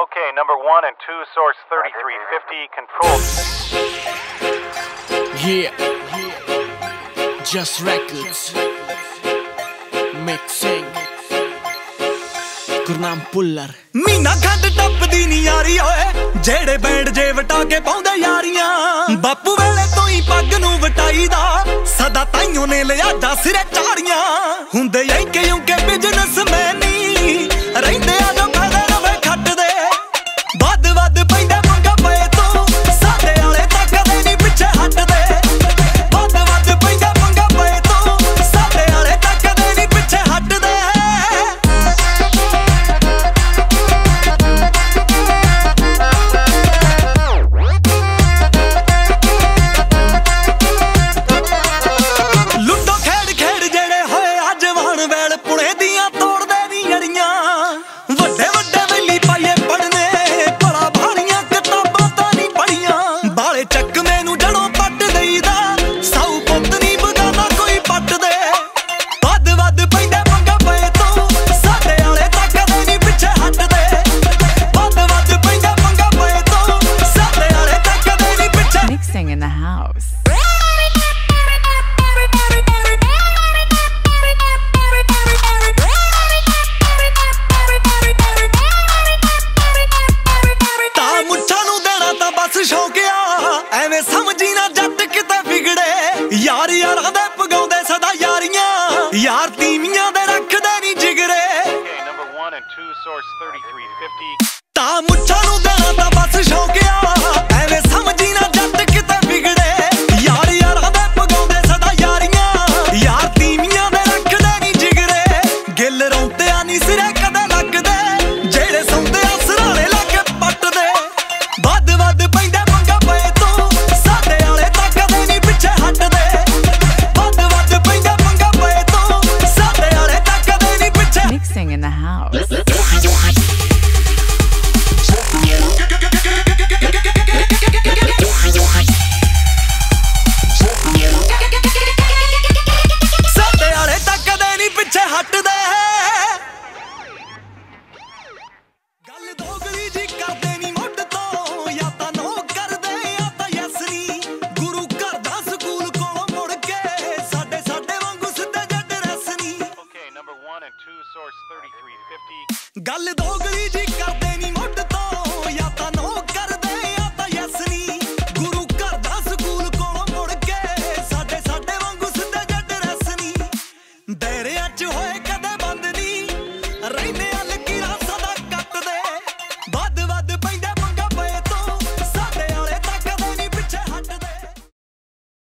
Okay, number one and two, source 3350, control. Yeah. yeah. Just records. Mixing. Gurnam Bhullar Meena ਖੰਡ ਟੱਪਦੀ ਨਹੀਂ ਯਾਰੀ ਓਏ ਜਿਹੜੇ ਬੈਂਡ ਜੇ ਵਟਾ ਕੇ ਪਾਉਂਦੇ ਯਾਰੀਆਂ ਬਾਪੂ ਵੇਲੇ ਤੋਂ ਹੀ ਪੱਗ ਨੂੰ ਵਟਾਈਦਾ ਸਦਾ ਤਾਈਓ ਨੇ ਲਿਆ ਦਾ ਸਿਰੇ ਚਾੜੀਆਂ ਹੁੰਦੇ ਐਂ ਕਿਉਂ ਕਿ ਬਿਜ਼ਨਸ ਮੈਨੀ ਰਹਿੰਦੇ ਆ ਓਏ ਚੱਕ ਐਵੇਂ ਸਮਝੀ ਨਾ ਜੱਟ ਕਿਤੇ ਵਿਗੜੇ। ਯਾਰ ਯਾਰਾਂ ਦੇ ਪਗਾਉਂਦੇ ਸਦਾ ਯਾਰੀਆਂ। ਯਾਰ ਤੀਵੀਆਂ ਦੇ ਰੱਖਦੇ ਨਹੀਂ ਜਿਗਰੇ। ਤਾਂ ਮੁੱਛਾਂ ਨੂੰ ਦਾਣਾ ਤਾਂ ਬਸ ਸ਼ੌਕਿਆ ਯਾਰ ਯਾਰਾਂ ਦੇ ਸਦਾ ਯਾਰੀਆਂ। ਯਾਰ ਦੇ ਰੱਖਦੇ ਨਹੀਂ ਜਿਗਰੇ। ਗਿੱਲ ਰੌਂਦੇ ਆ ਨਹੀਂ ਸਿਰੇ ਕਦੇ ਲੱਗਦੇ। ਜਿਹੜੇ ਸੌਂਦੇ ਆ ਸਰਾਣੇ ਪੱਟਦੇ। ਵੱਧ ਵੱਧ ਪੈਂਦਾ ਗੱਲ ਦੋਗਲੀ ਜੀ ਕਰਦੇ ਨਹੀਂ ਮੁੱਢ ਤੋਂ ਜਾਂ ਗੁਰੂ ਘਰ ਦਾ ਸਕੂਲ ਕੋਲੋਂ ਮੁੜ ਕੇ ਸਾਡੇ ਸਾਡੇ ਵਾਂਗੂ ਸਿੱਧੇ ਗੱਲ ਦੋਗਲੀ ਜੀ ਕਰਦੇ ਨਹੀਂ ਮੁੱਢ ਤੋਂ ਜਾਂ ਤਾਂ ਖੈਰ ਅੱਜ ਹੋਏ